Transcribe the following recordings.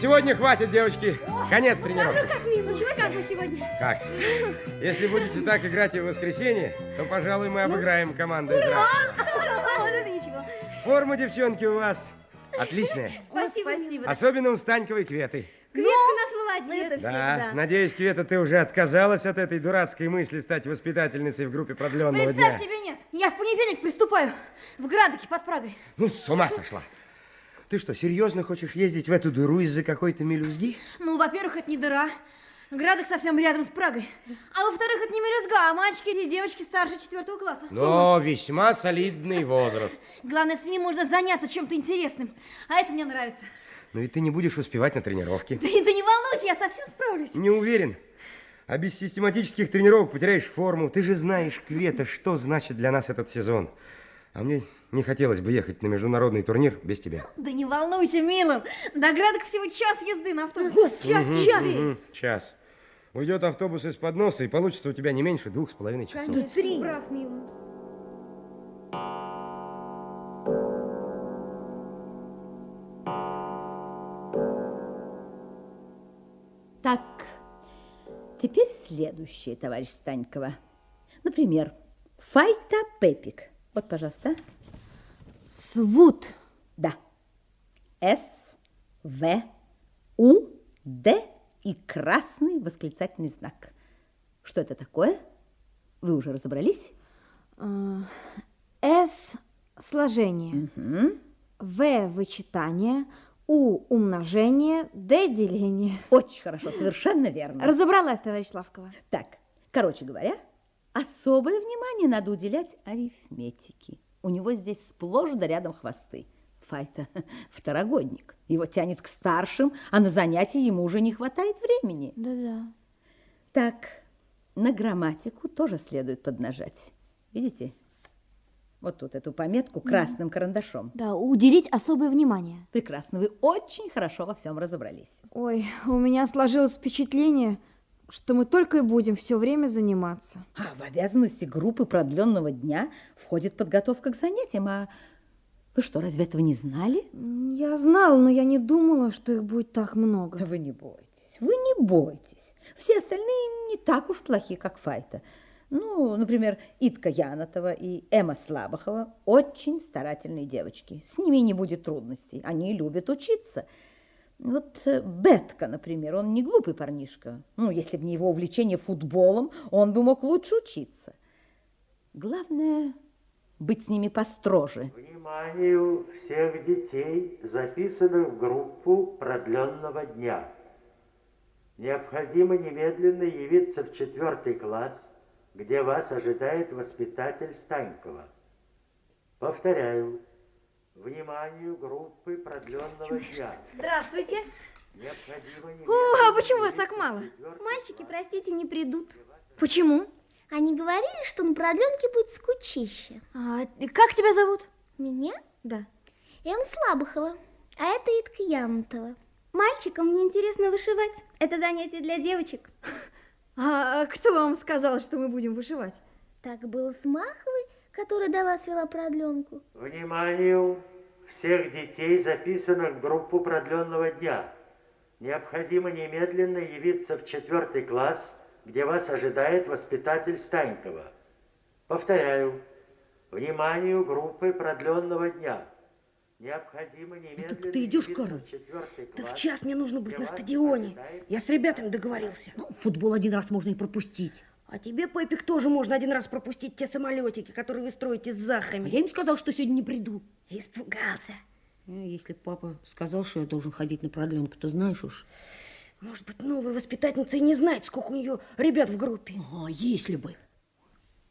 сегодня хватит, девочки. Конец тренировки. Ну как, мило, чего как вы сегодня? Как? Если будете так играть и в воскресенье, то, пожалуй, мы обыграем команду из Ра. Вот это ничего. Форма, девчонки, у вас отличная. Спасибо. Спасибо. Особенно у Станьковой Кветы. Кветка у нас Ну, молодец. Да, всегда. надеюсь, Квета, ты уже отказалась от этой дурацкой мысли стать воспитательницей в группе продленного Представь дня. себе, нет. Я в понедельник приступаю в Градоке под Прагой. Ну, с ума сошла. Ты что, серьезно хочешь ездить в эту дыру из-за какой-то мелюзги? Ну, во-первых, это не дыра. Градок совсем рядом с Прагой. А во-вторых, это не мелюзга, а мальчики или девочки старше четвертого класса. Но весьма солидный возраст. Главное, с ними можно заняться чем-то интересным. А это мне нравится. Но и ты не будешь успевать на тренировке. Да, да не волнуйся, я совсем справлюсь. Не уверен. А без систематических тренировок потеряешь форму. Ты же знаешь, Квета, что значит для нас этот сезон. А мне не хотелось бы ехать на международный турнир без тебя. Да не волнуйся, милым. До Градок всего час езды на автобусе. Вот, час, Мгм, час. мгм, час. Уйдет автобус из-под носа, и получится у тебя не меньше двух с половиной часов. Конечно, Три. прав, милый. Так, теперь следующее, товарищ Станькова. Например, Файта Пепик. Вот, пожалуйста. Свут. Да. С, В, У, Д и красный восклицательный знак. Что это такое? Вы уже разобрались? А, С – сложение. В – вычитание, У – умножение, Д – деление. Очень хорошо, совершенно верно. Разобралась, товарищ Славкова. Так, короче говоря, особое внимание надо уделять арифметике. У него здесь сплошь да рядом хвосты. Файта второгодник. Его тянет к старшим, а на занятия ему уже не хватает времени. Да-да. Так, на грамматику тоже следует поднажать. Видите? Вот тут эту пометку красным карандашом. Да, уделить особое внимание. Прекрасно, вы очень хорошо во всем разобрались. Ой, у меня сложилось впечатление, что мы только и будем все время заниматься. А в обязанности группы продленного дня входит подготовка к занятиям. А вы что, разве этого не знали? Я знала, но я не думала, что их будет так много. Вы не бойтесь, вы не бойтесь. Все остальные не так уж плохи, как Файта. Ну, например, Итка Янатова и Эмма Слабохова очень старательные девочки. С ними не будет трудностей, они любят учиться. Вот э, Бетка, например, он не глупый парнишка. Ну, если бы не его увлечение футболом, он бы мог лучше учиться. Главное, быть с ними построже. Вниманию всех детей, записанных в группу продленного дня. Необходимо немедленно явиться в четвертый класс, где вас ожидает воспитатель Станькова. Повторяю, вниманию группы продленного дня. Здравствуйте. Необходимо О, а почему вас так мало? Мальчики, простите, не придут. Почему? Они говорили, что на продленке будет скучище. А, как тебя зовут? Меня? Да. М. Слабохова, а это Итка Янтова. Мальчикам мне интересно вышивать. Это занятие для девочек. А кто вам сказал, что мы будем вышивать? Так было с Маховой, которая до вас вела продленку. Вниманию всех детей, записанных в группу продленного дня. Необходимо немедленно явиться в четвертый класс, где вас ожидает воспитатель Станькова. Повторяю, вниманию группы продленного дня. Необходимо немедленно Ну, ты идешь, явиться Карл? Да в час мне нужно быть на стадионе. Я с ребятами договорился. Ну, футбол один раз можно и пропустить. А тебе, Пепик, тоже можно один раз пропустить те самолетики, которые вы строите с А Захами. я им сказал, что сегодня не приду. Испугался. Ну, Если папа сказал, что я должен ходить на продленку, то знаешь уж. Может быть, новая воспитательница и не знает, сколько у нее ребят в группе. Ага, если бы.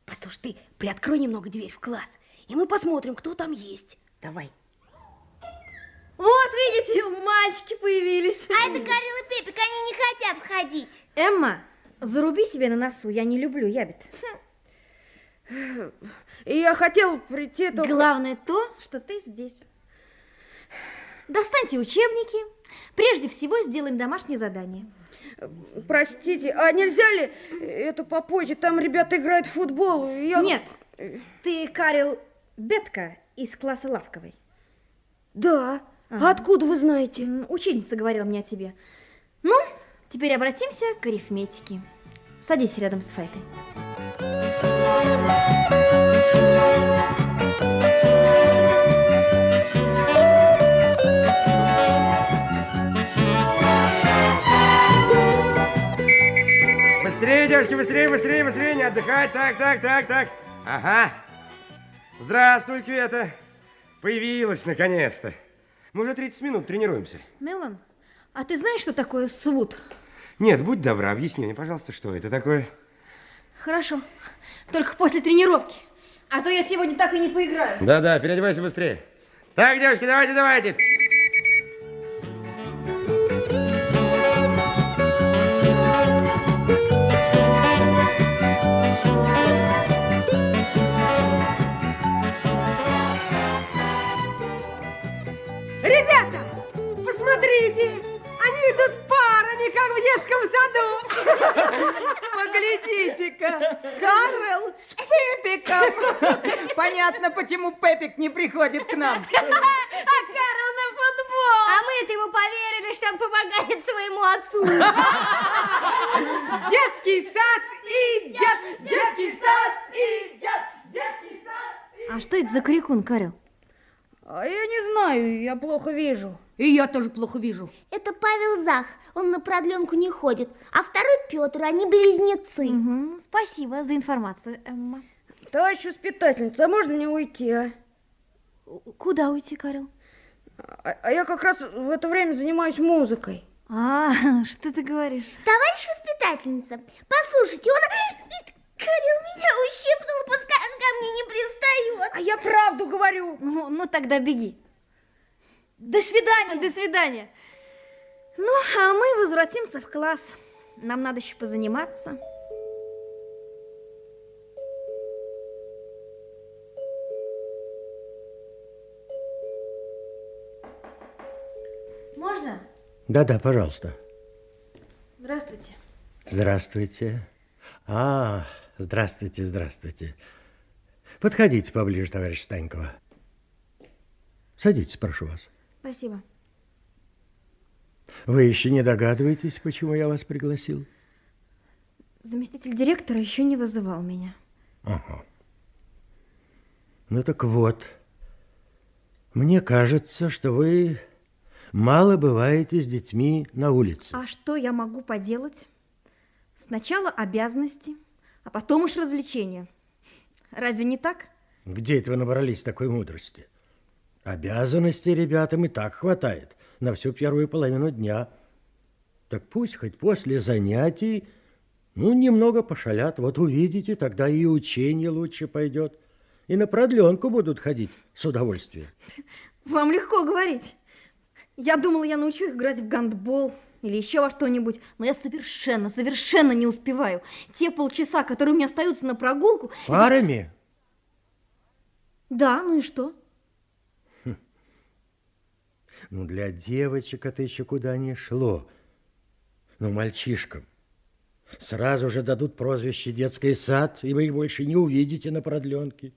Послушай, ты приоткрой немного дверь в класс, и мы посмотрим, кто там есть. Давай. Вот, видите, мальчики появились. А это и Пепик, они не хотят входить. Эмма, заруби себе на носу, я не люблю ябед. И я хотел прийти только... Главное то, что ты здесь. Достаньте учебники. Прежде всего сделаем домашнее задание. Простите, а нельзя ли это попозже? Там ребята играют в футбол. Я... Нет, ты Карел Бетка из класса Лавковой. Да, А откуда вы знаете? Учительница говорила мне о тебе. Ну, теперь обратимся к арифметике. Садись рядом с Файтой. Быстрее, девочки, быстрее, быстрее, быстрее, не отдыхать. Так, так, так, так. Ага. Здравствуй, Квета. Появилась наконец-то. Мы уже 30 минут тренируемся. Мелан, а ты знаешь, что такое свуд? Нет, будь добра, объясни мне, пожалуйста, что это такое. Хорошо. Только после тренировки. А то я сегодня так и не поиграю. Да-да, переодевайся быстрее. Так, девочки, давайте, давайте. Как в детском саду. Поглядите-ка, Карл с Пепиком. Понятно, почему Пепик не приходит к нам. А Карл на футбол! А мы-то ему поверили, что он помогает своему отцу. Детский сад идет, детский сад идет, детский сад. А что это за крикун, Карел? А я не знаю, я плохо вижу. И я тоже плохо вижу. Это Павел Зах, он на продленку не ходит. А второй Петр, они близнецы. Мгм, Спасибо за информацию, Эмма. Товарищ воспитательница, а можно мне уйти, а? Куда уйти, Карел? А, а я как раз в это время занимаюсь музыкой. А, что ты говоришь? Товарищ воспитательница, послушайте, он... Карел меня ущипнул, пускай он ко мне не пристает. А я правду говорю. Ну, ну тогда беги. До свидания, до свидания. Ну, а мы возвратимся в класс. Нам надо еще позаниматься. Можно? Да-да, пожалуйста. Здравствуйте. Здравствуйте. А, здравствуйте, здравствуйте. Подходите поближе, товарищ Станькова. Садитесь, прошу вас. Спасибо. Вы еще не догадываетесь, почему я вас пригласил? Заместитель директора еще не вызывал меня. Ага. Ну так вот, мне кажется, что вы мало бываете с детьми на улице. А что я могу поделать? Сначала обязанности, а потом уж развлечения. Разве не так? Где это вы набрались такой мудрости? Обязанностей ребятам и так хватает на всю первую половину дня. Так пусть хоть после занятий, ну, немного пошалят. Вот увидите, тогда и учение лучше пойдет. И на продленку будут ходить с удовольствием. Вам легко говорить. Я думала, я научу их играть в гандбол или еще во что-нибудь, но я совершенно, совершенно не успеваю. Те полчаса, которые у меня остаются на прогулку... это- Парами? Да, ну и что? Ну, для девочек это еще куда не шло. Но мальчишкам сразу же дадут прозвище «детский сад», и вы их больше не увидите на продленке.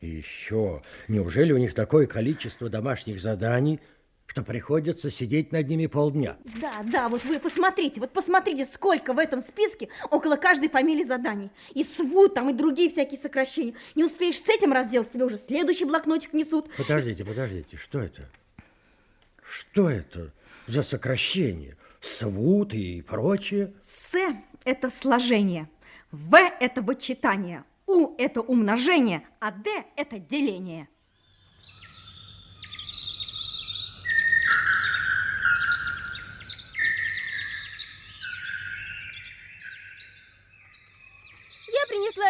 И еще, неужели у них такое количество домашних заданий, что приходится сидеть над ними полдня? Да, да, вот вы посмотрите, вот посмотрите, сколько в этом списке около каждой фамилии заданий. И СВУ там, и другие всякие сокращения. Не успеешь с этим разделаться, тебе уже следующий блокнотик несут. Подождите, подождите, что это? Что это за сокращение? Свут и прочее? С – это сложение, В – это вычитание, У – это умножение, а Д – это деление.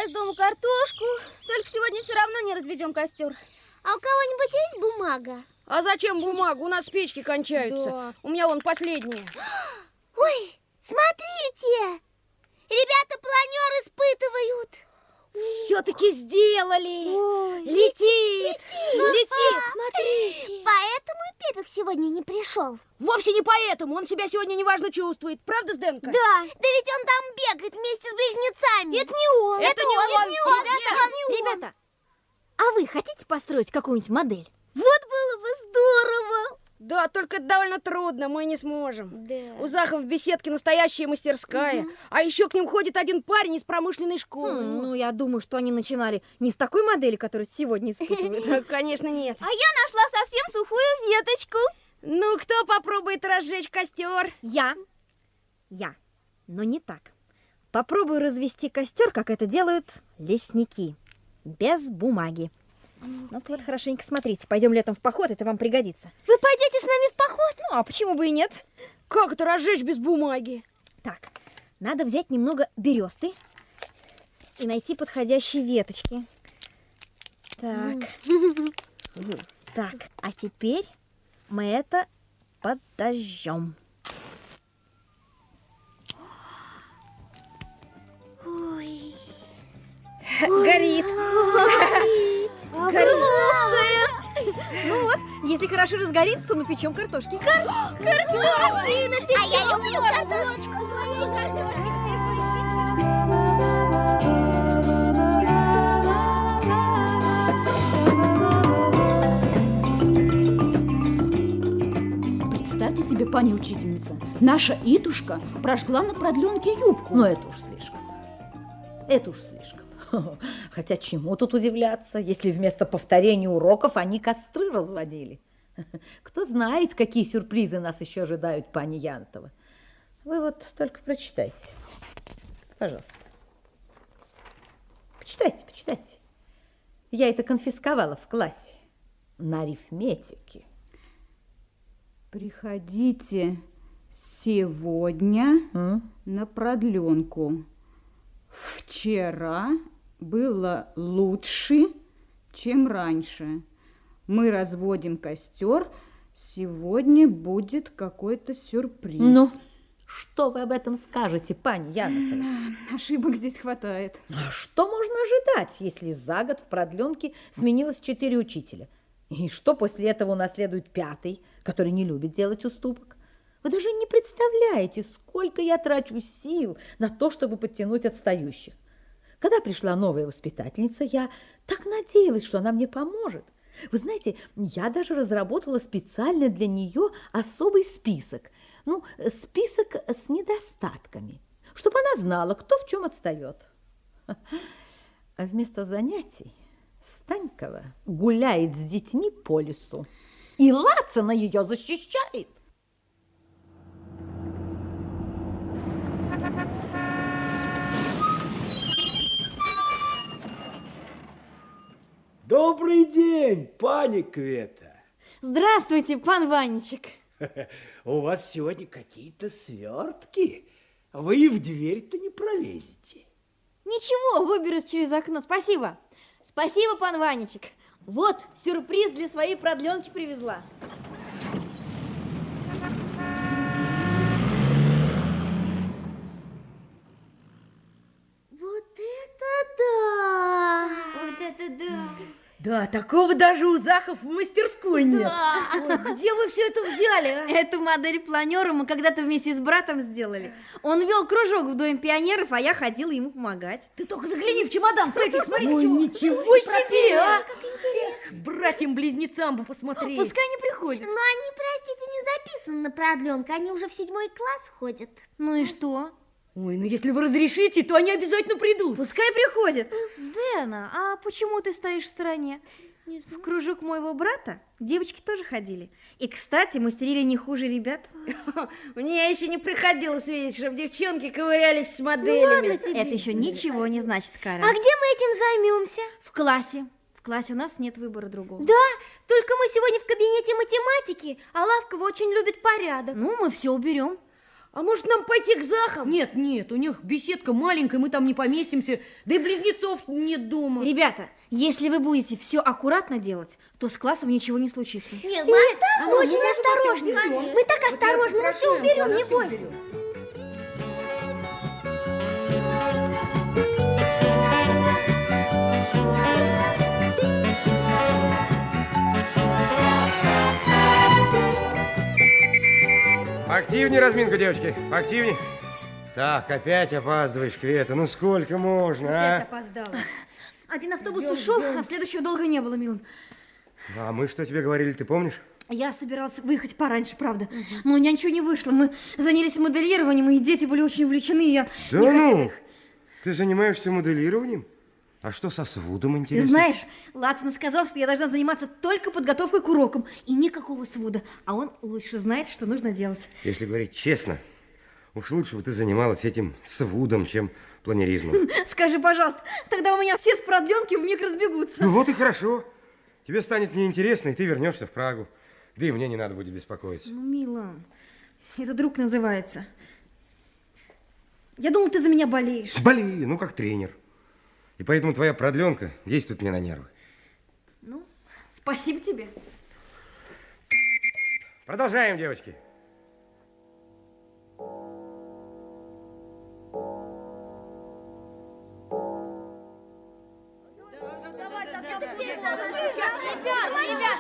Из дома картошку, только сегодня все равно не разведем костер. А у кого-нибудь есть бумага? А зачем бумагу? У нас печки кончаются. Да. У меня вон последняя. Ой, смотрите! Ребята планер испытывают. Все-таки сделали. Ой, Летит, летит. Смотрите. Поэтому и Пепик сегодня не пришел. Вовсе не поэтому. Он себя сегодня неважно чувствует. Правда, Сденка? Да. Да ведь он там бегает вместе с близнецами. Это не. Это не он. Это не он. Ребята, ребята, а вы хотите построить какую-нибудь модель? Вот было бы здорово. Да, только это довольно трудно, мы не сможем. Да. У Захов в беседке настоящая мастерская. А еще к ним ходит один парень из промышленной школы. Хм, ну, я думаю, что они начинали не с такой модели, которую сегодня испытывают. Конечно, нет. А я нашла совсем сухую веточку. Ну, кто попробует разжечь костер? Я. Я. Но не так. Попробую развести костер, как это делают лесники. Без бумаги. Ну вот хорошенько смотрите. Пойдем летом в поход, это вам пригодится. Вы пойдете с нами в поход? Ну, а почему бы и нет? Как это разжечь без бумаги? Так, надо взять немного бересты и найти подходящие веточки. Так. Так, а теперь мы это подожжем. Горит. Ну вот, если хорошо разгорится, то напечем картошки. Картошки напечем. А я люблю картошечку. Представьте себе, пани учительница, наша Итушка прожгла на продленке юбку. Ну, это уж слишком. Это уж слишком. Хотя чему тут удивляться, если вместо повторения уроков они костры разводили? Кто знает, какие сюрпризы нас еще ожидают, пани Янтова. Вы вот только прочитайте. Пожалуйста. Почитайте, почитайте. Я это конфисковала в классе на арифметике. Приходите сегодня М? на продленку. Вчера было лучше, чем раньше. Мы разводим костер. Сегодня будет какой-то сюрприз. Ну, что вы об этом скажете, пани Янтова? Ошибок здесь хватает. А что можно ожидать, если за год в продленке сменилось четыре учителя? И что после этого унаследует пятый, который не любит делать уступок? Вы даже не представляете, сколько я трачу сил на то, чтобы подтянуть отстающих. Когда пришла новая воспитательница, я так надеялась, что она мне поможет. Вы знаете, я даже разработала специально для нее особый список. Ну, список с недостатками, чтобы она знала, кто в чем отстает. А вместо занятий Станькова гуляет с детьми по лесу. И Лацина ее защищает. Добрый день, пани Квета. Здравствуйте, пан Ванечек. У вас сегодня какие-то свертки. Вы в дверь-то не пролезете. Ничего, выберусь через окно. Спасибо. Спасибо, пан Ванечек. Вот, сюрприз для своей продленки привезла. Вот это да! Вот это да! Да, такого даже у Захов в мастерской нет. Ой, Где вы все это взяли, а? Эту модель планера мы когда-то вместе с братом сделали. Он вел кружок в Доме пионеров, а я ходила ему помогать. Ты только загляни в чемодан, Пепик, смотри, Ой, чего. ничего себе, а! Как интересно! Братьям-близнецам бы посмотреть. Пускай не приходят. Но они, простите, не записаны на продленку. Они уже в седьмой класс ходят. Ну и что? Ой, ну если вы разрешите, то они обязательно придут. Пускай приходят. Сдена, а почему ты стоишь в стороне? Не В кружок моего брата девочки тоже ходили. И, кстати, мастерили не хуже ребят. Мне еще не приходилось видеть, чтобы девчонки ковырялись с моделями. ладно тебе. Это еще ничего не значит, Кара. А где мы этим займемся? В классе. В классе у нас нет выбора другого. Да, только мы сегодня в кабинете математики, а Лавкова очень любит порядок. Ну, мы все уберем. А может нам пойти к Захам? Нет, нет, у них беседка маленькая, мы там не поместимся, да и близнецов нет дома. Ребята, если вы будете все аккуратно делать, то с классом ничего не случится. Нет, мы, мы очень осторожны. Мы так осторожны, мы все уберем, не бойся. Активнее разминку, девочки, активнее. Так, опять опаздываешь, Квета. Ну сколько можно, а? опоздала. Один автобус ушел, а следующего долго не было, милым. А мы что тебе говорили, ты помнишь? Я собиралась выехать пораньше, правда. Но у меня ничего не вышло. Мы занялись моделированием, и дети были очень увлечены. и Я Да не хотела ну, их. ты занимаешься моделированием? А что со свудом, Ты интересно? знаешь, Лацина сказал, что я должна заниматься только подготовкой к урокам и никакого свуда. А он лучше знает, что нужно делать. Если говорить честно, уж лучше бы ты занималась этим свудом, чем планеризмом. Скажи, пожалуйста, тогда у меня все с продленки вмиг разбегутся. Ну вот и хорошо. Тебе станет неинтересно, и ты вернешься в Прагу. Да и мне не надо будет беспокоиться. Ну, мила, это друг называется. Я думал, ты за меня болеешь. Болею, ну как тренер. И поэтому твоя продленка действует мне на нервы. Ну, спасибо тебе. Продолжаем, девочки.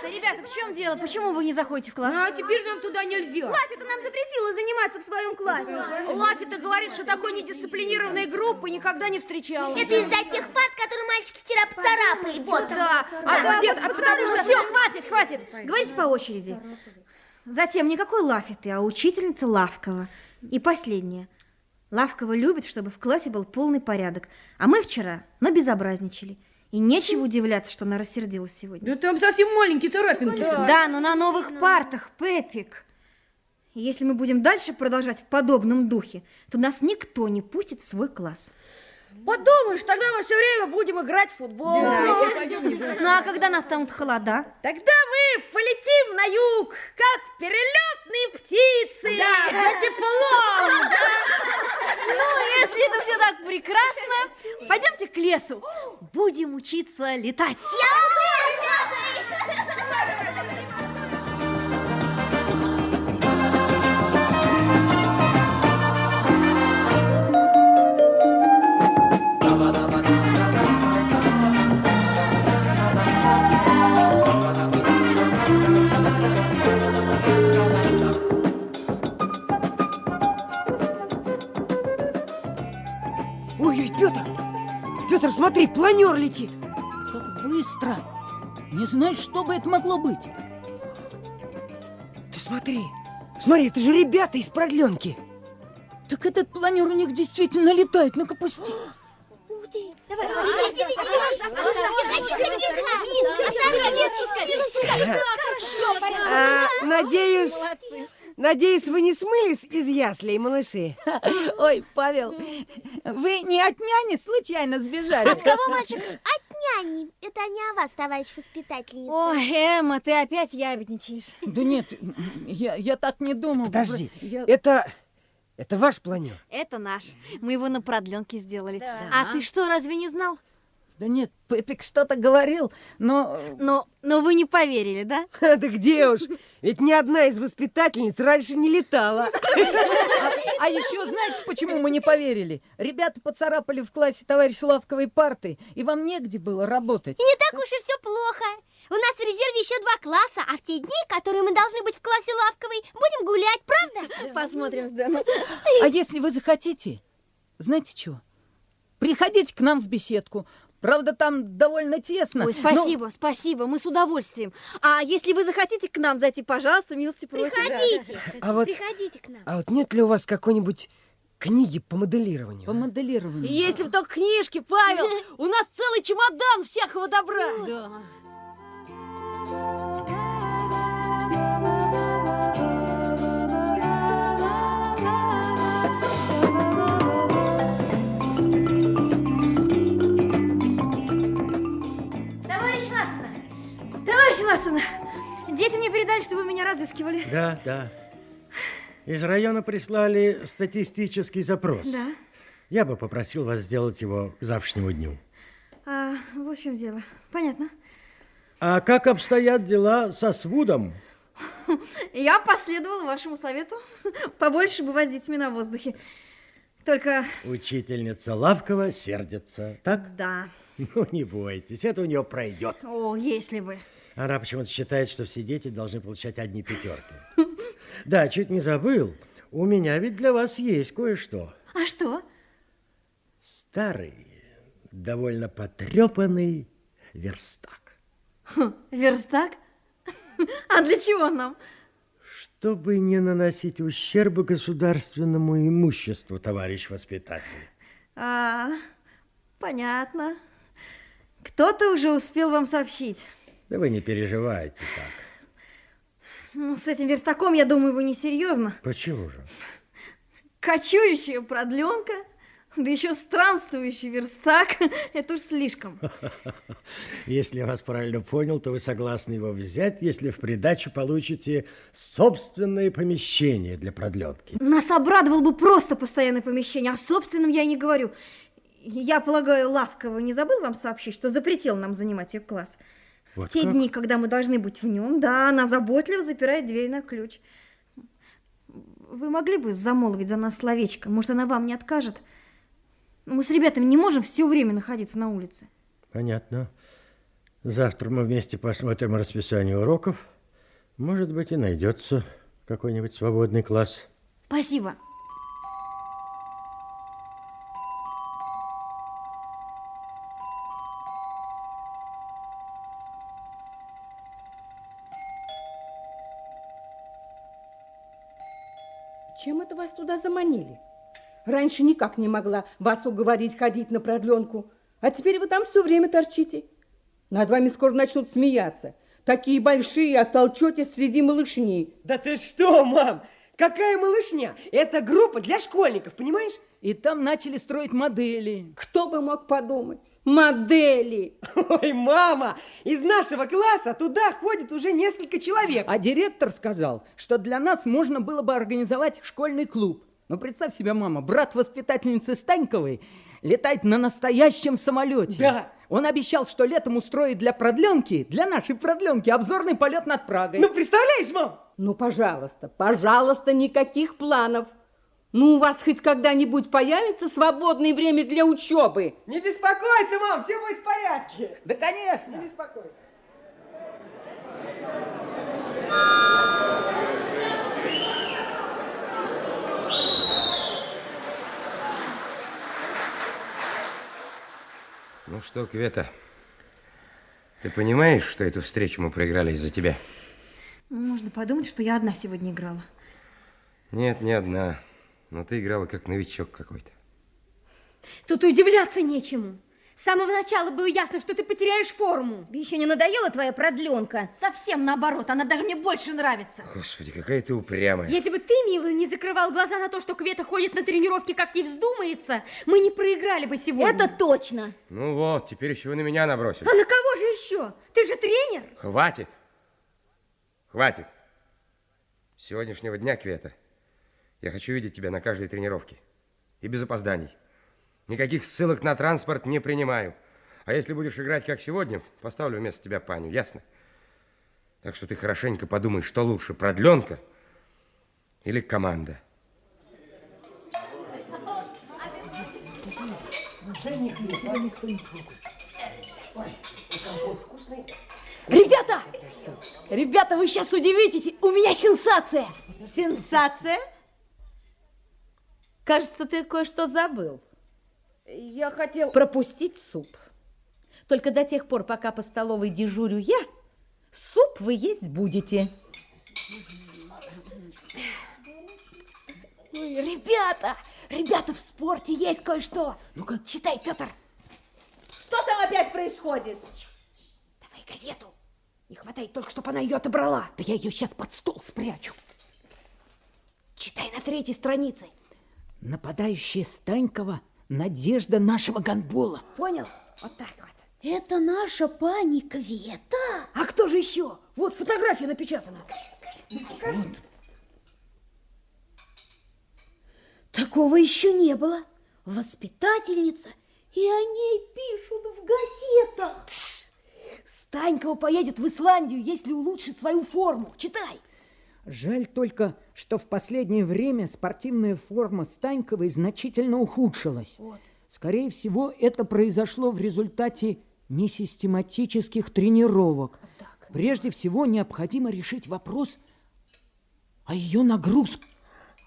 Ребята, ребята, в чем дело? Почему вы не заходите в класс? А теперь нам туда нельзя. Лафита нам запретила заниматься в своем классе. Лафита говорит, что такой недисциплинированной группы никогда не встречала. Это из-за тех парт, которые мальчики вчера поцарапали. Вот. Да, А, а, нет, а потому ну что... все, хватит, хватит. Говорите по очереди. Затем никакой Лафиты, а учительница Лавкова. И последнее. Лавкова любит, чтобы в классе был полный порядок. А мы вчера набезобразничали. И нечего удивляться, что она рассердилась сегодня. Да там совсем маленькие царапинки. Да, но на новых партах, Пепик. И Если мы будем дальше продолжать в подобном духе, то нас никто не пустит в свой класс. Подумаешь, тогда мы все время будем играть в футбол. Ну а когда настанут холода? Тогда мы полетим на юг, как перелетные птицы. Да, за теплом. Ну, если это все так прекрасно, пойдемте к лесу. Будем учиться летать. Ой-ой, Петр, смотри, планер летит! Как быстро! Не знаешь, что бы это могло быть? Ты смотри! Смотри, это же ребята из продленки! Так этот планер у них действительно летает, ну-ка пусти. Ух ты. Давай, иди, иди, иди, А, надеюсь, надеюсь, вы не смылись из яслей, малыши? Ой, Павел, вы не от няни случайно сбежали? От кого, мальчик? От няни. Это не о вас, товарищ воспитательница. Ой, Эмма, ты опять ябедничаешь. Да нет, я, я так не думал. Подожди, Я- это... Это ваш планер? Это наш. Мы его на продленке сделали. А ты что, разве не знал? Да нет, Пепик что-то говорил, но... Но, но вы не поверили, да? Да где уж, ведь ни одна из воспитательниц раньше не летала. А еще знаете, почему мы не поверили? Ребята поцарапали в классе товарищ Лавковой парты, и вам негде было работать. И не так уж и все плохо. У нас в резерве еще два класса, а в те дни, которые мы должны быть в классе Лавковой, будем гулять, правда? Посмотрим с Дэном. А если вы захотите, знаете что? Приходите к нам в беседку. Правда, там довольно тесно. Ой, но- спасибо, спасибо, мы с удовольствием. А если вы захотите к нам зайти, пожалуйста, милости просим. Приходите. А вот, Приходите к нам. а вот нет ли у вас какой-нибудь книги по моделированию? По моделированию. Если бы только книжки, Павел, у нас целый чемодан всякого добра. Да. Лацина, дети мне передали, что вы меня разыскивали. Да, да. Из района прислали статистический запрос. Да. Я бы попросил вас сделать его к завтрашнему дню. А, вот в чем дело. Понятно. А как обстоят дела со свудом? Я последовала вашему совету побольше бывать с детьми на воздухе. Только Учительница Лавкова сердится, так? да. Ну, не бойтесь, это у нее пройдет. О, если бы. Она почему-то считает, что все дети должны получать одни пятерки. Да, чуть не забыл. У меня ведь для вас есть кое-что. А что? Старый, довольно потрепанный верстак. Хм, Верстак? А для чего нам? Чтобы не наносить ущерба государственному имуществу, товарищ воспитатель. А, понятно. Кто-то уже успел вам сообщить. Да вы не переживайте так. Ну, с этим верстаком, я думаю, вы несерьезно. Почему же? Кочующая продленка, да еще странствующий верстак. Это уж слишком. Если я вас правильно понял, то вы согласны его взять, если в придачу получите собственное помещение для продленки. Нас обрадовал бы просто постоянное помещение, о собственном я и не говорю. Я полагаю, Лавкова не забыл вам сообщить, что запретил нам занимать ее класс. Вот те как? дни, когда мы должны быть в нем, да, она заботливо запирает дверь на ключ. Вы могли бы замолвить за нас словечко? Может, она вам не откажет? Мы с ребятами не можем все время находиться на улице. Понятно. Завтра мы вместе посмотрим расписание уроков. Может быть, и найдется какой-нибудь свободный класс. Спасибо. Заманили? Раньше никак не могла вас уговорить ходить на продленку, а теперь вы там все время торчите. Над вами скоро начнут смеяться. Такие большие, оттолчетесь среди малышней. Да ты что, мам? Какая малышня? Это группа для школьников, понимаешь? И там начали строить модели. Кто бы мог подумать? Модели! Ой, мама, из нашего класса туда ходит уже несколько человек. А директор сказал, что для нас можно было бы организовать школьный клуб. Ну, представь себе, мама, брат воспитательницы Станьковой летает на настоящем самолете. Да. Он обещал, что летом устроит для продленки, для нашей продленки, обзорный полет над Прагой. Ну, представляешь, мам? Ну, пожалуйста, пожалуйста, никаких планов. Ну, у вас хоть когда-нибудь появится свободное время для учебы? Не беспокойся, мам, все будет в порядке. Да, конечно. Не беспокойся. Ну что, Квета, ты понимаешь, что эту встречу мы проиграли из-за тебя? Ну, можно подумать, что я одна сегодня играла. Нет, не одна. Но ты играла как новичок какой-то. Тут удивляться нечему. С самого начала было ясно, что ты потеряешь форму. Тебе еще не надоела твоя продленка? Совсем наоборот, она даже мне больше нравится. Господи, какая ты упрямая. Если бы ты, милый, не закрывал глаза на то, что Квета ходит на тренировки, как ей вздумается, мы не проиграли бы сегодня. Это точно. Ну вот, теперь еще вы на меня набросили. А на кого же еще? Ты же тренер. Хватит. Хватит. С сегодняшнего дня, Квета, я хочу видеть тебя на каждой тренировке. И без опозданий. Никаких ссылок на транспорт не принимаю. А если будешь играть, как сегодня, поставлю вместо тебя паню, ясно? Так что ты хорошенько подумай, что лучше, продленка или команда. Ребята! Ребята, вы сейчас удивитесь, у меня сенсация! Сенсация? Кажется, ты кое-что забыл. Я хотел... Пропустить суп. Только до тех пор, пока по столовой дежурю я, суп вы есть будете. Ребята! Ребята, в спорте есть кое-что. Ну-ка, читай, Петр. Что там опять происходит? Давай газету. Не хватает только, чтобы она ее отобрала. Да я ее сейчас под стол спрячу. Читай на третьей странице. Нападающая Станькова – надежда нашего гандбола. Понял? Вот так вот. Это наша пани Квета. А кто же еще? Вот фотография напечатана. Такого еще не было. Воспитательница, и о ней пишут в газетах. Станькова поедет в Исландию, если улучшит свою форму. Читай. Жаль только, что в последнее время спортивная форма Станьковой значительно ухудшилась. Вот. Скорее всего, это произошло в результате несистематических тренировок. Прежде всего, необходимо решить вопрос о ее нагрузках.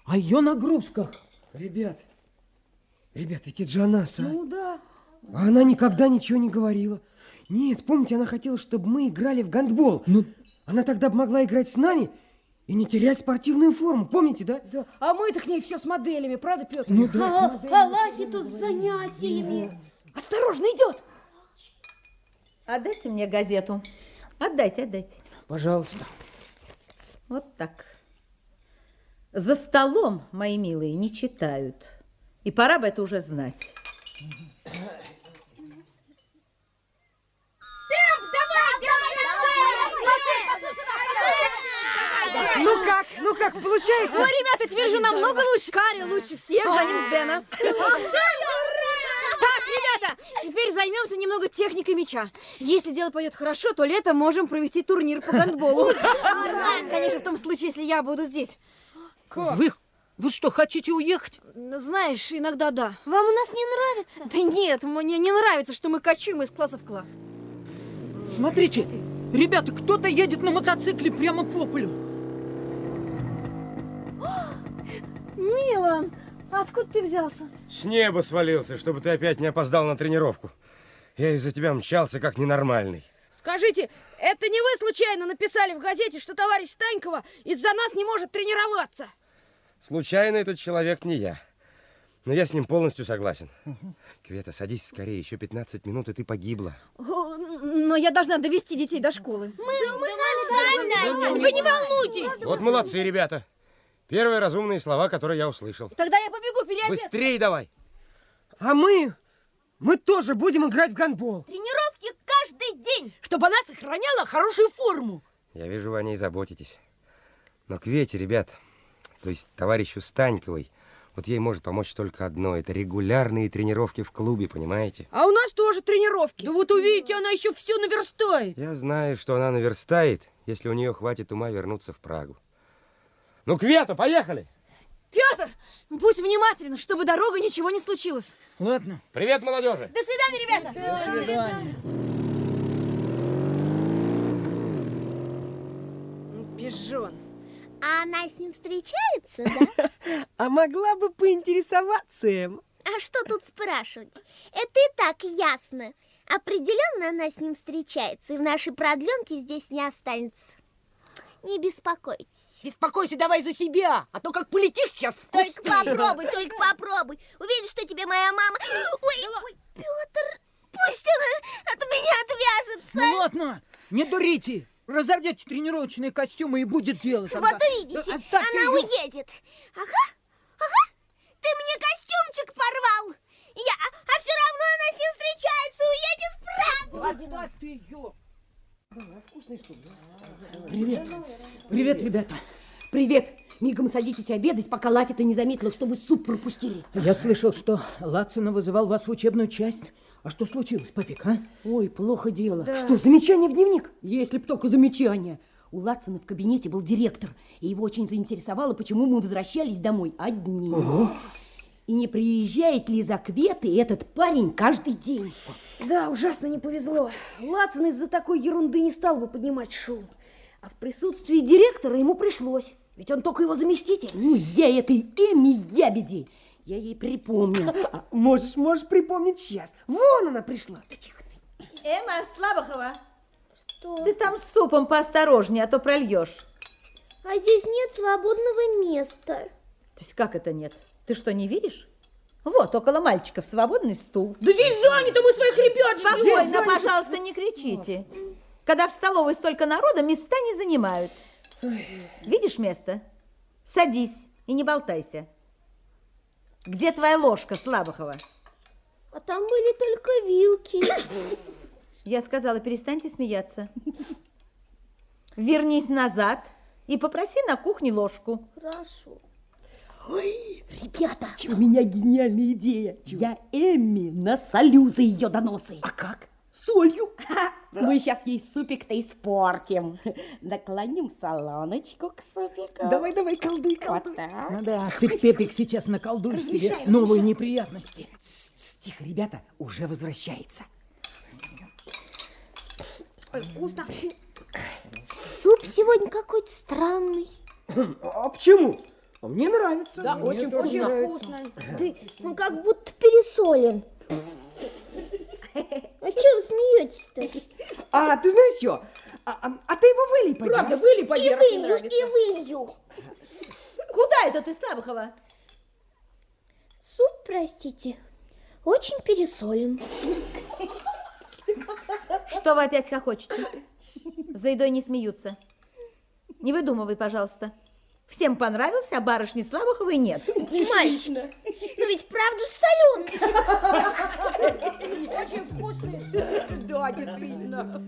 О ее нагрузках. Ребят, ребят, ведь это же она, а? Ну да. Она никогда ничего не говорила. Нет, помните, она хотела, чтобы мы играли в гандбол. Ну, Она тогда бы могла играть с нами и не терять спортивную форму, помните, да? Да. А мы-то к ней все с моделями, правда, Петр? Ну да. А, а Лафи тут с занятиями. Осторожно, идет. Отдайте мне газету. Отдайте, отдайте. Пожалуйста. Вот так. За столом, мои милые, не читают. И пора бы это уже знать. Ну как? Как, получается? Ой, ребята, теперь же намного лучше. Кари лучше всех, за ним с Дэна. Так, ребята, теперь займемся немного техникой мяча. Если дело пойдет хорошо, то летом можем провести турнир по гандболу. Конечно, в том случае, если я буду здесь. Вы, вы что, хотите уехать? Знаешь, иногда да. Вам у нас не нравится? Да нет, мне не нравится, что мы кочуем из класса в класс. Смотрите, ребята, кто-то едет на мотоцикле прямо по полю. Милан, откуда ты взялся? С неба свалился, чтобы ты опять не опоздал на тренировку. Я из-за тебя мчался, как ненормальный. Скажите, это не вы случайно написали в газете, что товарищ Станькова из-за нас не может тренироваться? Случайно этот человек не я. Но я с ним полностью согласен. Квета, садись скорее, еще 15 минут, и ты погибла. Но я должна довести детей до школы. Мы, мы сами Вы не волнуйтесь. Вот молодцы, ребята. Первые разумные слова, которые я услышал. Тогда я побегу переодеться. Быстрее давай. А мы, мы тоже будем играть в гандбол. Тренировки каждый день. Чтобы она сохраняла хорошую форму. Я вижу, вы о ней заботитесь. Но к Вете, ребят, то есть товарищу Станьковой, вот ей может помочь только одно. Это регулярные тренировки в клубе, понимаете? А у нас тоже тренировки. Да вот увидите, она еще все наверстает. Я знаю, что она наверстает, если у нее хватит ума вернуться в Прагу. Ну, Квета, поехали! Петр, будь внимателен, чтобы дорога ничего не случилось. Ладно. Привет, молодежи! До свидания, ребята. До свидания. Пижон. А она с ним встречается, да? А могла бы поинтересоваться им? А что тут спрашивать? Это и так ясно. Определенно она с ним встречается, и в нашей продленке здесь не останется. Не беспокойтесь. Беспокойся давай за себя, а то как полетишь сейчас Только попробуй, только попробуй. Увидишь, что тебе моя мама... Ой, ой, Петр, пусть он от меня отвяжется. Ну ладно, не дурите. Разорвете тренировочные костюмы и будет дело тогда. Вот увидите, оставьте она её. уедет. Ага, ага, ты мне костюмчик порвал. Я, а все равно она с ним встречается, уедет в Прагу. Оставьте ее. Привет. Привет, ребята. Привет. Мигом садитесь обедать, пока Лафита не заметила, что вы суп пропустили. Я слышал, что Лацина вызывал вас в учебную часть. А что случилось, папик, а? Ой, плохо дело. Что, замечание в дневник? Если б только замечание. У Лацина в кабинете был директор, и его очень заинтересовало, почему мы возвращались домой одни. И не приезжает ли за Кветой этот парень каждый день? Да, ужасно не повезло. Лацин из-за такой ерунды не стал бы поднимать шум. А в присутствии директора ему пришлось. Ведь он только его заместитель. Ну, я этой Эми ябеди. Я ей припомню. Можешь, можешь припомнить сейчас. Вон она пришла. Эмма Слабохова, Что? ты там с супом поосторожнее, а то прольешь. А здесь нет свободного места. То есть как это нет? Ты что, не видишь? Вот, около мальчиков свободный стул. Да здесь занято, мы своих ребят. Спокойно, пожалуйста, не кричите. Когда в столовой столько народа, места не занимают. Видишь место? Садись и не болтайся. Где твоя ложка, Слабохова? А там были только вилки. Я сказала, перестаньте смеяться. Вернись назад и попроси на кухне ложку. Хорошо. Ой, ребята, у меня гениальная идея. Я Эмми насолю за ее доносы. А как? Солью. Мы сейчас ей супик-то испортим. Наклоним солоночку к супику. Давай, давай, колдуй, Вот колдуй. так. Ну да, ты, Пепик, сейчас наколдуешь себе новые неприятности. Тихо, ребята, уже возвращается. Ой, вкусно. Суп сегодня какой-то странный. А почему? А Мне нравится. Да, очень Очень вкусно. вкусно. Ты, он как будто пересолен. А что вы смеетесь-то? А ты знаешь что? А, а- а ты его вылей, поди. Правда, вылей, И поди, не вылью, и вылью. Куда это ты, Слабохова? Суп, простите, очень пересолен. Что вы опять хохочете? За едой не смеются. Не выдумывай, пожалуйста. Всем понравился, а барышни Слабоховой нет. Мальчик, ну ведь правда ж солен. Очень вкусный. Да, действительно.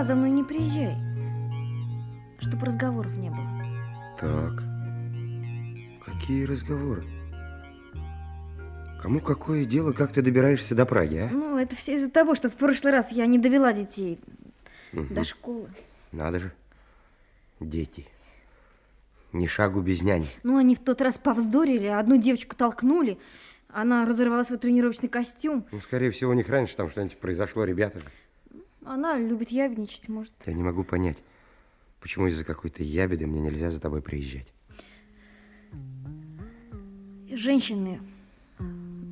Раз за мной не приезжай. Чтоб разговоров не было. Так. Какие разговоры? Кому какое дело, как ты добираешься до Праги, а? Ну, это все из-за того, что в прошлый раз я не довела детей Мгм. до школы. Надо же. Дети. Ни шагу без няни. Ну, они в тот раз повздорили, одну девочку толкнули. Она разорвала свой тренировочный костюм. Ну, скорее всего, у них раньше там что-нибудь произошло, ребята же. Она любит ябедничать, может. Я не могу понять, почему из-за какой-то ябеды мне нельзя за тобой приезжать. Женщины в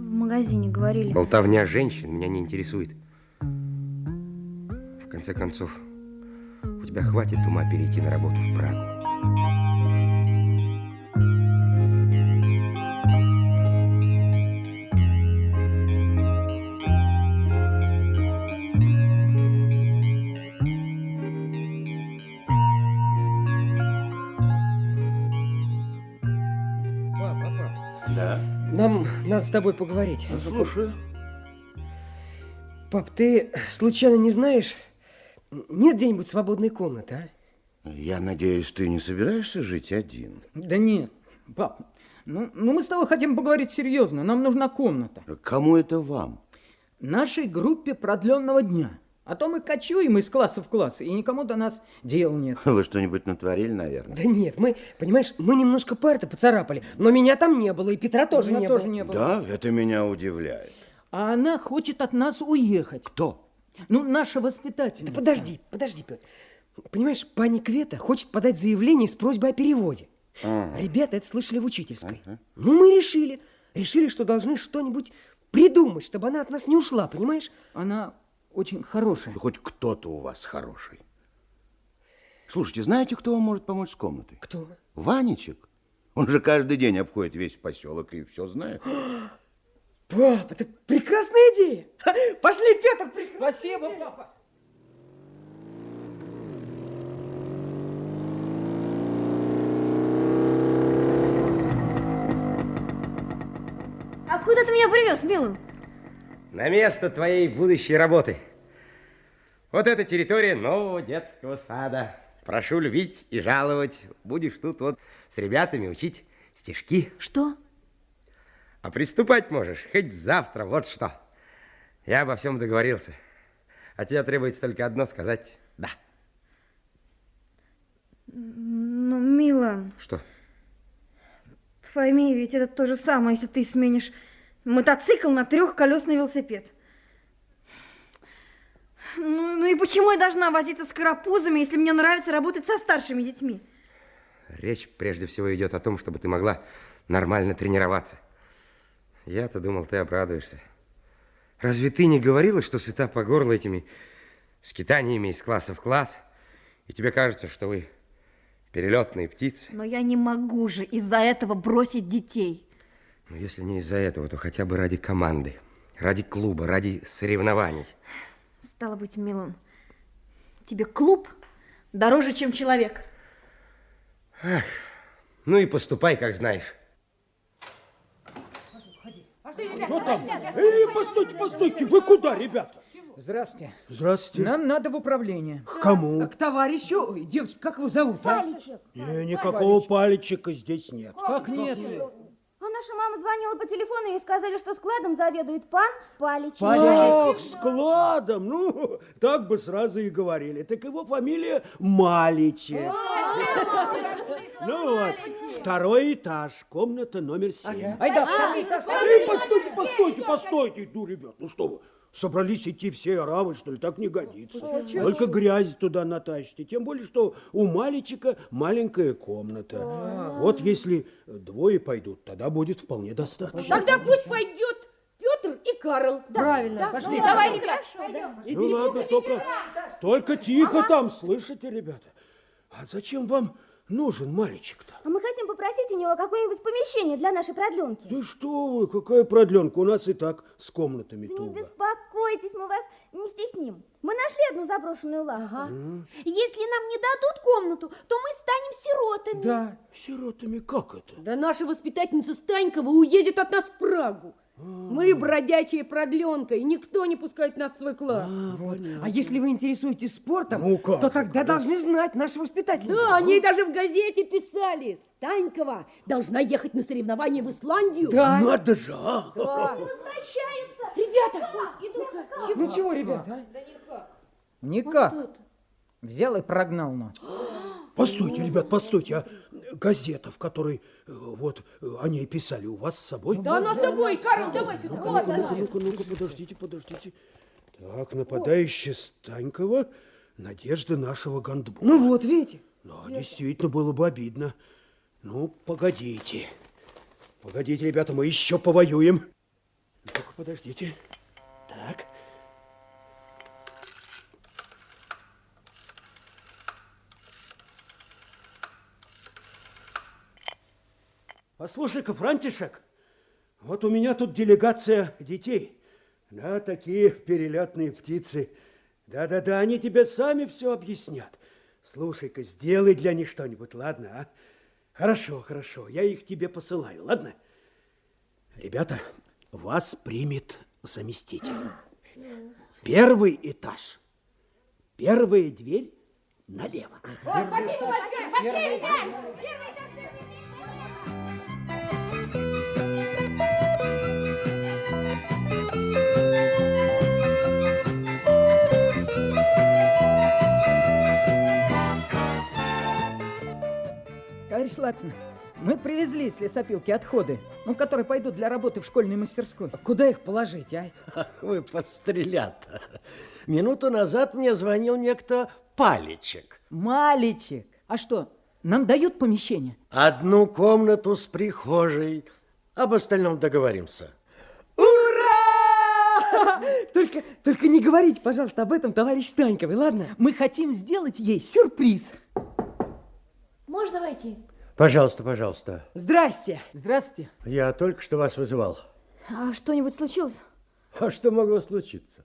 магазине говорили. Болтовня женщин меня не интересует. В конце концов, у тебя хватит ума перейти на работу в Прагу. Надо с тобой поговорить. слушаю. Пап, ты случайно не знаешь, нет где-нибудь свободной комнаты, а? Я надеюсь, ты не собираешься жить один? Да нет, пап, ну, ну мы с тобой хотим поговорить серьезно. Нам нужна комната. Кому это вам? Нашей группе продленного дня. А то мы кочуем из класса в класс, и никому до нас дел нет. Вы что-нибудь натворили, наверное? Да нет, мы, понимаешь, мы немножко парты поцарапали, но меня там не было, и Петра тоже Меня не тоже было. не было. Да, это меня удивляет. А она хочет от нас уехать. Кто? Ну, наша воспитательница. Да подожди, подожди, Петр. Понимаешь, пани Квета хочет подать заявление с просьбой о переводе. Ага. Ребята это слышали в учительской. Ага. Ну, мы решили. Решили, что должны что-нибудь придумать, чтобы она от нас не ушла, понимаешь? Она очень хорошая. Да хоть кто-то у вас хороший. Слушайте, знаете, кто вам может помочь с комнатой? Кто? Ванечек. Он же каждый день обходит весь поселок и все знает. Пап, это прекрасная идея. Пошли, Петр, Спасибо, папа. А куда ты меня привез, Милан? На место твоей будущей работы. Вот эта территория нового детского сада. Прошу любить и жаловать. Будешь тут вот с ребятами учить стишки. Что? А приступать можешь хоть завтра, вот что. Я обо всем договорился. От тебя требуется только одно сказать «да». Ну, Милан, Что? пойми, ведь это то же самое, если ты сменишь мотоцикл на трехколесный велосипед. Ну, ну и почему я должна возиться с карапузами, если мне нравится работать со старшими детьми? Речь прежде всего идет о том, чтобы ты могла нормально тренироваться. Я-то думал, ты обрадуешься. Разве ты не говорила, что сыта по горло этими скитаниями из класса в класс, и тебе кажется, что вы перелетные птицы? Но я не могу же из-за этого бросить детей. Но если не из-за этого, то хотя бы ради команды, ради клуба, ради соревнований. Стало быть, Милан, тебе клуб дороже, чем человек. Ах, ну и поступай, как знаешь. Кто там? Эй, постойте, постойте, вы куда, ребята? Здравствуйте. Здравствуйте. Нам надо в управление. К кому? К товарищу. Ой, Девочка, как его зовут, а? Э, никакого пальчика здесь нет. Как нет? Наша мама звонила по телефону и сказали, что складом заведует пан Палич. Ах, складом, ну, так бы сразу и говорили. Так его фамилия Маличев. Ну вот, второй этаж, комната номер семь. Айда, Эй, постойте, постойте, постойте, ну, ребят, ну что вы, собрались идти все оравы, что ли, так не годится. Почему? Только грязь туда натащите, тем более, что у мальчика маленькая комната. Вот если двое пойдут, тогда будет вполне достаточно. Тогда пусть пойдет Петр и Карл. Да, Правильно. да. Пошли. Ну, давай, ребят. Ну ладно, только, только тихо там, слышите, ребята? А зачем вам нужен мальчик-то? А мы хотим попросить у него какое-нибудь помещение для нашей продленки. Да что вы, какая продленка, у нас и так с комнатами Да не туго. беспокойтесь, мы вас не стесним. Мы нашли одну заброшенную лавку. Если нам не дадут комнату, то мы станем сиротами. Да, сиротами как это? Да наша воспитательница Станькова уедет от нас в Прагу. Мы бродячая продленка, и никто не пускает нас в свой класс. А если вы интересуетесь спортом, Ну как то тогда должны знать наши воспитательницы. Да, они А даже в газете писали. Станькова должна ехать на соревнования в Исландию. Надо же, а! Да. Возвращаются. Ребята, идут. Ну чего, ребята, Никак. Взял и прогнал нас. Постойте, ребят, постойте, а газета, в которой э, вот э, о ней писали, у вас с собой? Да она с собой, Карл, давай сюда. Ну-ка, ну-ка, ну-ка, ну-ка, ну-ка, подождите, подождите. Так, нападающая Станькова, надежда нашего гандбола. Ну вот, видите? Да, действительно, было бы обидно. Ну, погодите. Погодите, ребята, мы еще повоюем. Ну-ка, подождите. Так. Послушай-ка, Франтишек, вот у меня тут делегация детей. Да, такие перелетные птицы. Да-да-да, они тебе сами все объяснят. Слушай-ка, сделай для них что-нибудь, ладно, а? Хорошо, хорошо, я их тебе посылаю, ладно? Ребята, вас примет заместитель. Первый этаж. Первая дверь налево. Пошли, пошли, ребят. Товарищ Лацин, мы привезли с лесопилки отходы, ну, которые пойдут для работы в школьной мастерской. Куда их положить, а? Ах, Вы пострелят. Минуту назад мне звонил некто Паличек. Маличек. А что, нам дают помещение? Одну комнату с прихожей. Об остальном договоримся. Ура! Только, только не говорите, пожалуйста, об этом товарищ Станьковой, ладно? Мы хотим сделать ей сюрприз. Можно войти? Пожалуйста, пожалуйста. Здрасте. Здравствуйте. Я только что вас вызывал. А что-нибудь случилось? А что могло случиться?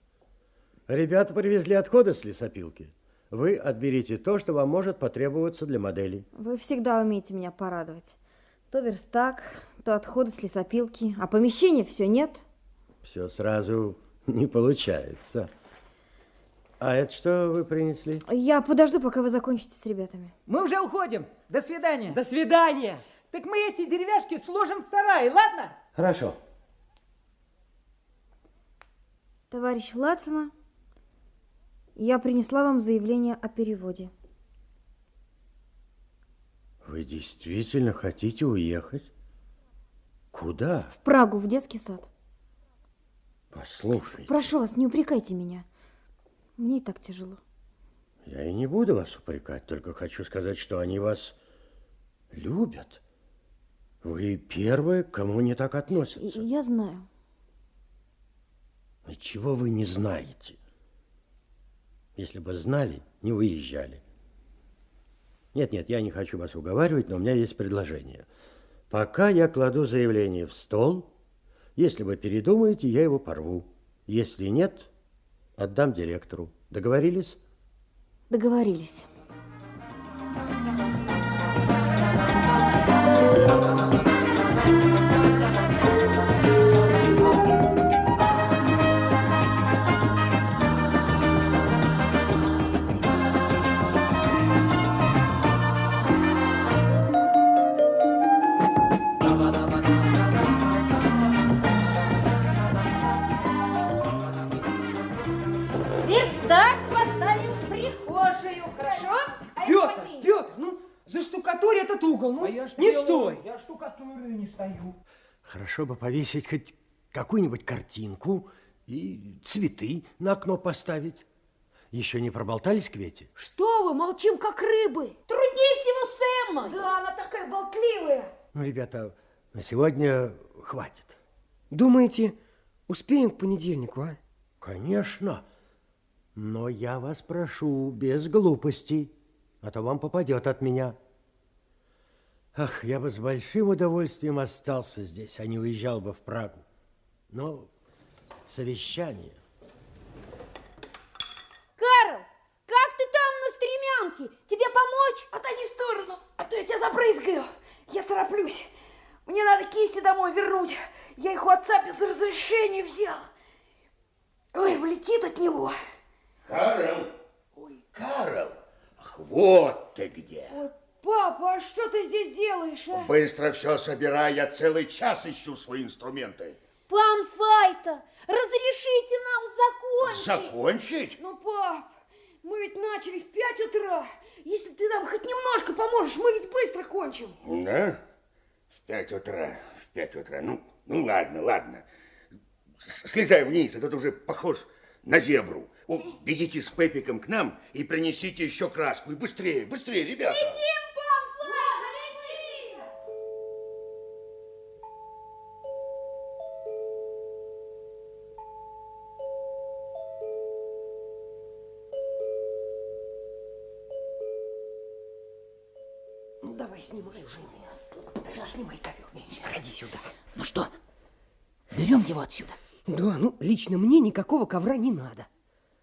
Ребята привезли отходы с лесопилки. Вы отберите то, что вам может потребоваться для моделей. Вы всегда умеете меня порадовать. То верстак, то отходы с лесопилки, а помещения все нет. Все сразу не получается. А это что вы принесли? Я подожду, пока вы закончите с ребятами. Мы уже уходим. До свидания. До свидания. Так мы эти деревяшки сложим в сарае, ладно? Хорошо. Товарищ Лацина, я принесла вам заявление о переводе. Вы действительно хотите уехать? Куда? В Прагу, в детский сад. Послушай, Прошу вас, не упрекайте меня. Мне и так тяжело. я и не буду вас упрекать, только хочу сказать, что они вас любят. Вы первые, к кому не так И- относятся. Я знаю. Ничего вы не знаете. Если бы знали, не уезжали. Нет, нет, я не хочу вас уговаривать, но у меня есть предложение. Пока я кладу заявление в стол, если вы передумаете, я его порву. Если нет, отдам директору. Договорились? Договорились. Этот угол, ну А я не делаю, стой. Я штукатурю не стою. Хорошо бы повесить хоть какую-нибудь картинку и цветы на окно поставить. Еще не проболтались к Вете? Что вы, молчим как рыбы. Труднее всего с Эммой. Да, она такая болтливая. Ну, ребята, на сегодня хватит. Думаете, успеем к понедельнику, а? Конечно. Но я вас прошу, без глупостей, а то вам попадет от меня. Ах, я бы с большим удовольствием остался здесь, а не уезжал бы в Прагу. Но совещание. Карл, как ты там на стремянке? Тебе помочь? Отойди в сторону, а то я тебя забрызгаю. Я тороплюсь. Мне надо кисти домой вернуть. Я их у отца без разрешения взял. Ой, влетит от него. Карл! Ой, Карл! Ах, вот ты где! Ой, папа, а что ты здесь делаешь, а? Быстро все собирай, я целый час ищу свои инструменты. Пан Файта, разрешите нам закончить? Закончить? Ну, пап, мы ведь начали в пять утра. Если ты нам хоть немножко поможешь, мы ведь быстро кончим. Да? В пять утра, в пять утра. Ну, ну ладно, ладно. Слезай вниз, а то ты уже похож на зебру. О, бегите с Пепиком к нам и принесите еще краску. И быстрее, быстрее, ребята. Ну снимай уже. Подожди, снимай ковер. Ходи сюда. Ну что, берем его отсюда? Да, ну лично мне никакого ковра не надо.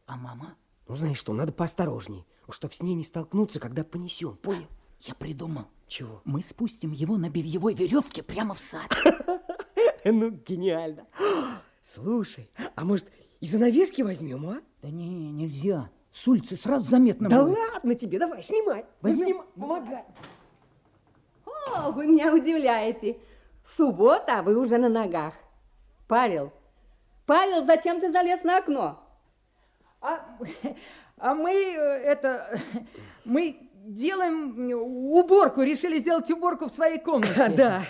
А мама? Ну знаешь что, надо поосторожней, чтоб с ней не столкнуться, когда понесем, понял? Я придумал. Чего? Мы спустим его на бельевой веревке прямо в сад. Ну, гениально. Слушай, а может и занавески возьмем, а? Да не, нельзя. С улицы сразу заметно Да будет. ладно тебе, давай, снимай. Возьмем. Снимай, помогай. О, вы меня удивляете. Суббота, а вы уже на ногах. Павел, Павел, зачем ты залез на окно? А, а мы э, это мы делаем э, уборку, решили сделать уборку в своей комнате. Да.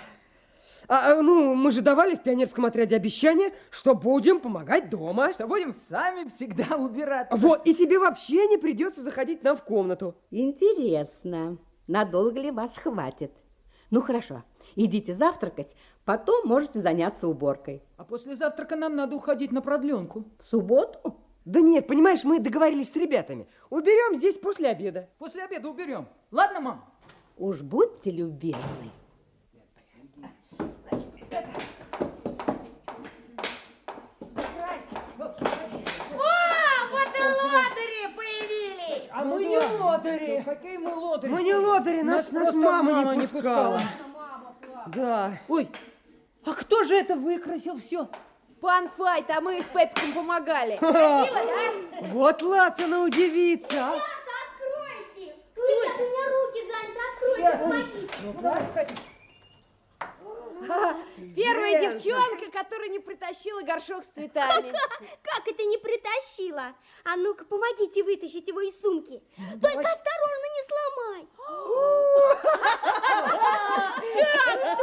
А, а, ну, мы же давали в пионерском отряде обещание, что будем помогать дома. Что будем сами всегда убираться. Вот, и тебе вообще не придется заходить нам в комнату. Интересно, надолго ли вас хватит? Ну хорошо, идите завтракать, потом можете заняться уборкой. А после завтрака нам надо уходить на продленку. В субботу? Да нет, понимаешь, мы договорились с ребятами. Уберем здесь после обеда. После обеда уберем. Ладно, мам? Уж будьте любезны. О, вот и лодыри появились! А мы не лодыри. Ну, какие мы лодыри? Мы не лодыри, нас, нас, просто мама, не пускала. Да. Ой, а кто же это выкрасил все? Пан Файт, а мы с Пепиком помогали. Вот Лацина удивится. а. Откройте! Ребята, у меня руки заняты, откройте, помогите. Ну, давай, входи. Первая девчонка, которая не притащила горшок с цветами. Как это не притащила? А ну-ка, помогите вытащить его из сумки. Только осторожно, не сломай.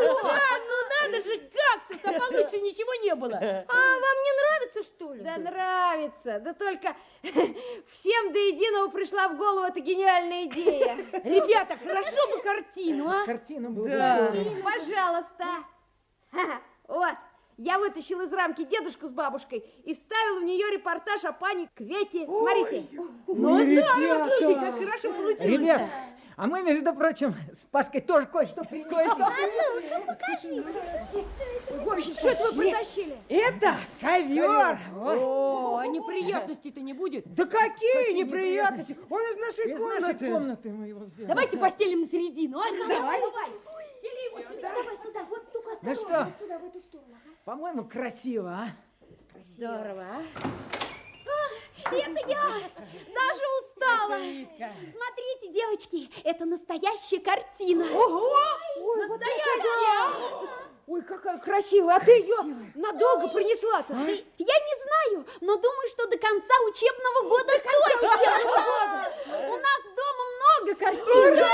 ну надо же, как-то, а получше ничего не было. А вам не нравится, что ли? Да нравится, да только всем до единого пришла в голову эта гениальная идея. Ребята, хорошо бы картину, а? Картина была Да. бы. Пожалуйста. Вот, я вытащил из рамки дедушку с бабушкой и вставил в нее репортаж о пане Квете. Смотрите. Ну, Ой, ребята. Слушай, как хорошо получилось. Ребят, а мы, между прочим, с Пашкой тоже кое-что принесли. Кое-что Ой, что это вы притащили? Это ковер. О, а неприятностей-то не будет. Да какие неприятности. Он из нашей Из нашей комнаты. комнаты мы его взяли. Давайте постелим на середину, а? Давай. Давай. Давай сюда, вот только Ну осторожно. что? Вот сюда, в эту сторону. ага. По-моему, красиво, а? Здорово, а? Это я! Даже устала! Смотрите, девочки, это настоящая картина. Ого! Настоящая! Ой, какая красивая. А ты ее надолго принесла-то? Я не знаю, но думаю, что до конца учебного года точно. У нас дома много картин.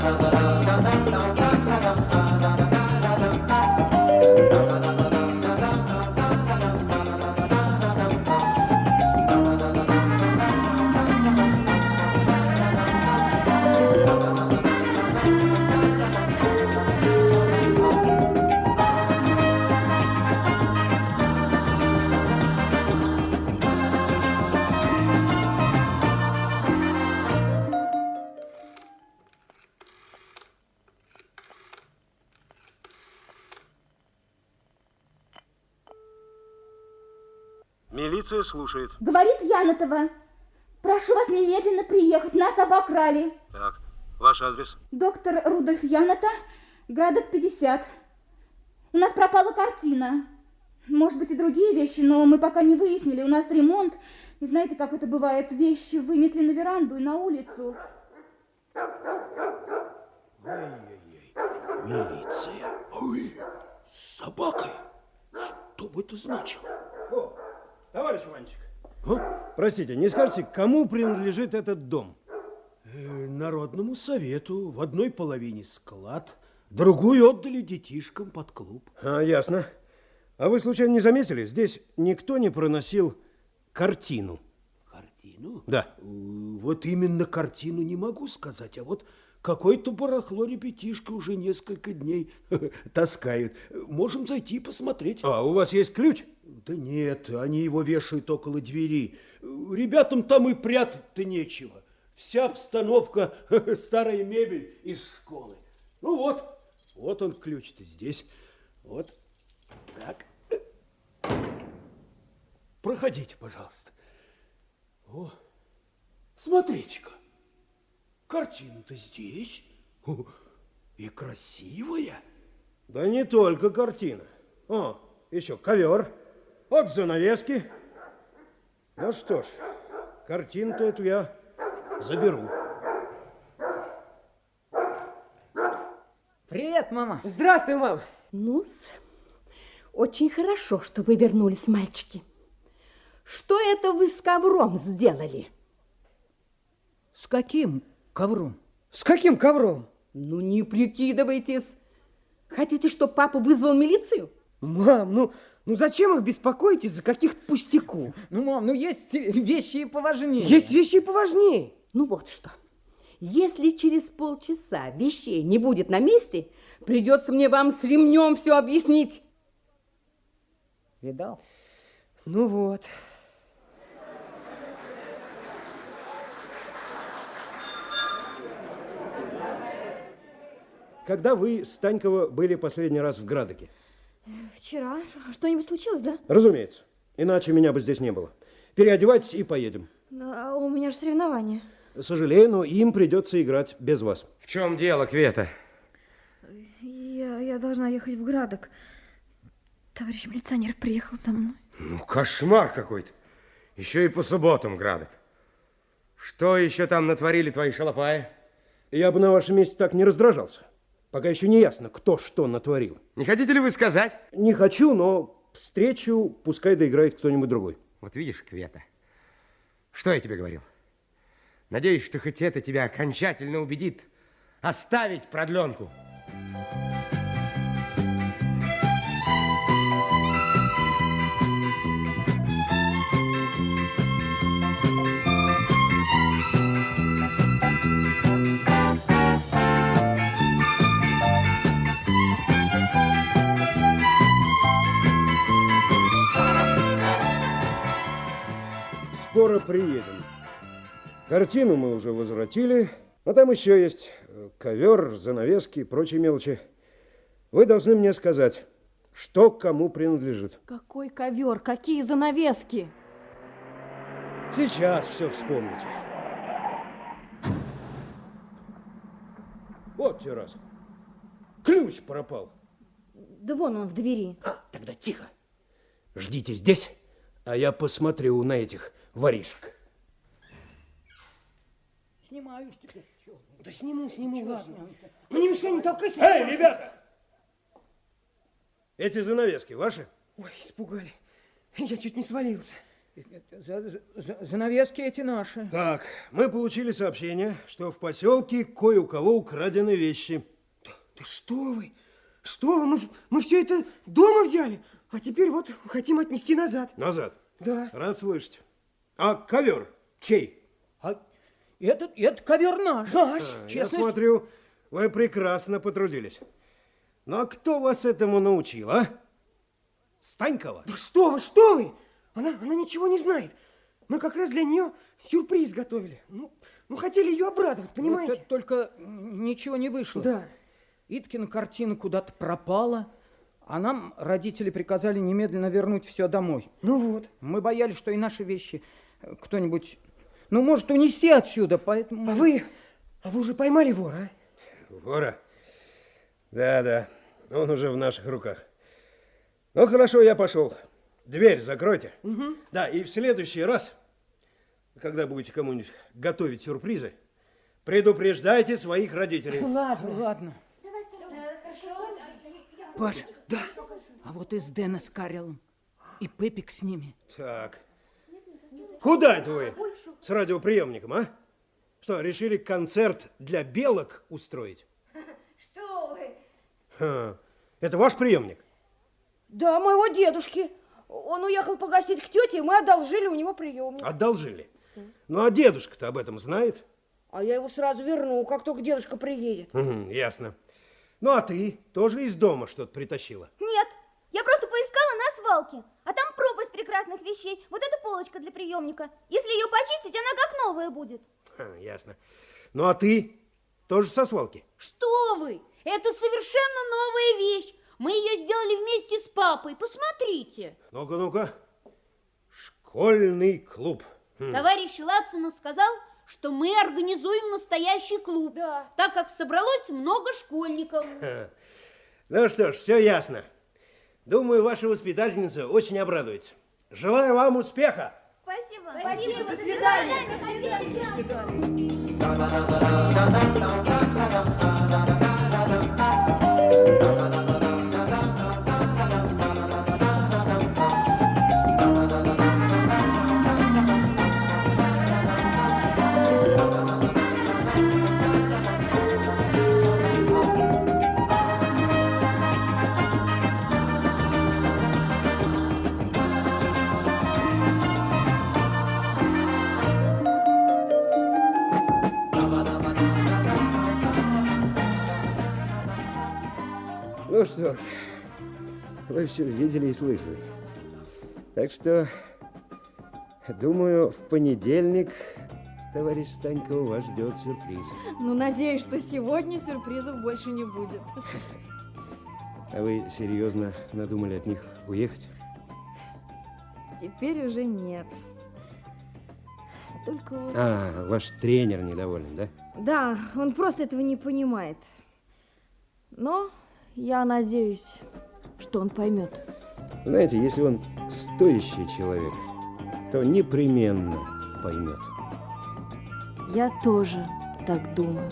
da da da da da Милиция слушает. Говорит Янатова. Прошу вас немедленно приехать, нас обокрали. Так, ваш адрес? Доктор Рудольф Яната, Градок 50. У нас пропала картина. Может быть и другие вещи, но мы пока не выяснили. У нас ремонт. И знаете, как это бывает? Вещи вынесли на веранду и на улицу. Милиция. Ой, с собакой. Что бы это значило? О, товарищ мальчик. Простите, не скажете, кому принадлежит этот дом? Э, Народному совету. В одной половине склад, другую отдали детишкам под клуб. А, ясно. А вы случайно не заметили, здесь никто не проносил картину? Картину? Да. Э, Вот именно картину не могу сказать, а вот какое-то барахло ребятишки уже несколько дней таскают. Можем зайти посмотреть. А, у вас есть ключ? Да нет, они его вешают около двери. Ребятам там и прятать-то нечего. Вся обстановка старая мебель из школы. Ну вот, вот он ключ-то здесь. Вот так. Проходите, пожалуйста. О, смотрите-ка. Картина-то здесь. И красивая. Да не только картина. О, еще ковер. Вот занавески. Ну что ж, картину-то эту я заберу. Привет, мама. Здравствуй, мам. ну очень хорошо, что вы вернулись, мальчики. Что это вы с ковром сделали? С каким ковром? С каким ковром? Ну, не прикидывайтесь. Хотите, чтобы папа вызвал милицию? Мам, ну, ну зачем их беспокоить из-за каких-то пустяков? Ну, мам, ну есть вещи и поважнее. Есть вещи и поважнее. Ну вот что. Если через полчаса вещей не будет на месте, придется мне вам с ремнем все объяснить. Видал? Ну вот. Когда вы, Станькова, были последний раз в Градоке? Вчера. Что-нибудь случилось, да? Разумеется. Иначе меня бы здесь не было. Переодевайтесь и поедем. А у меня же соревнования. Сожалею, но им придется играть без вас. В чем дело, Квета? Я, я должна ехать в Градок. Товарищ милиционер приехал со мной. Ну, кошмар какой-то. Еще и по субботам, Градок. Что еще там натворили твои шалопаи? Я бы на вашем месте так не раздражался. Пока еще не ясно, кто что натворил. Не хотите ли вы сказать? Не хочу, но встречу пускай доиграет кто-нибудь другой. Вот видишь, Квета, что я тебе говорил? Надеюсь, что хоть это тебя окончательно убедит оставить продленку. Скоро приедем. Картину мы уже возвратили, а там еще есть э, ковер, занавески и прочие мелочи. Вы должны мне сказать, что кому принадлежит. Какой ковер, какие занавески. Сейчас все вспомните. Вот те раз. Ключ пропал. Да вон он в двери. Тогда тихо. Ждите здесь, А я посмотрю на этих воришек. Снимаю ж теперь. Да сниму, сниму, ладно. Ну не мешай, не толкайся. Эй, ребята! Эти занавески ваши? Ой, испугали. Я чуть не свалился. За- за- за- занавески эти наши. Так, мы получили сообщение, что в поселке кое у кого украдены вещи. Да что вы? Что вы? Мы, мы все это дома взяли, а теперь вот хотим отнести назад. Назад. Да. Рад слышать. А ковер чей? А этот, это ковер наш. Наш. А, я Честно смотрю, вы прекрасно потрудились. Ну а кто вас этому научил, а? Станькова? Да что вы, что вы? Она, она ничего не знает. Мы как раз для нее сюрприз готовили. Ну, ну хотели ее обрадовать, понимаете? Вот это только ничего не вышло. Да. Иткина картина куда-то пропала, а нам родители приказали немедленно вернуть все домой. Ну вот. Мы боялись, что и наши вещи э, кто-нибудь, ну, может, унести отсюда, поэтому... А вы, а вы уже поймали вора, а? Вора? Да-да, он уже в наших руках. Ну, хорошо, я пошел. Дверь закройте. Угу. Да, и в следующий раз, когда будете кому-нибудь готовить сюрпризы, предупреждайте своих родителей. Ладно, ладно. Паша, да. А вот и с Дэна с Карелом. И Пепик с ними. Так. Куда это вы с радиоприемником, а? Что, решили концерт для белок устроить? Что вы? Ха, Это ваш приемник? Да, моего дедушки. Он уехал погостить к тете, и мы одолжили у него приемник. Одолжили. Ну, а дедушка-то об этом знает? А я его сразу верну, как только дедушка приедет. Угу, ясно. Ну, а ты тоже из дома что-то притащила? Нет, я просто поискала на свалке. А там пропасть прекрасных вещей. Вот эта полочка для приемника. Если ее почистить, она как новая будет. Ха, ясно. Ну, а ты тоже со свалки? Что вы? Это совершенно новая вещь. Мы ее сделали вместе с папой. Посмотрите. Ну-ка, ну-ка. Школьный клуб. Хм. Товарищ Лацинов сказал, что мы организуем настоящий клуб, так как собралось много школьников. Ну что ж, все ясно. Думаю, ваша воспитательница очень обрадуется. Желаю вам успеха. Спасибо. Спасибо, до свидания. До свидания. Ну что ж, вы все видели и слышали. Так что, думаю, в понедельник, товарищ Станьков, вас ждет сюрприз. Ну, надеюсь, что сегодня сюрпризов больше не будет. А вы серьезно надумали от них уехать? Теперь уже нет. Только вот... А, ваш тренер недоволен, да? Да, он просто этого не понимает. Но я надеюсь, что он поймет. Знаете, если он стоящий человек, то непременно поймет. Я тоже так думаю.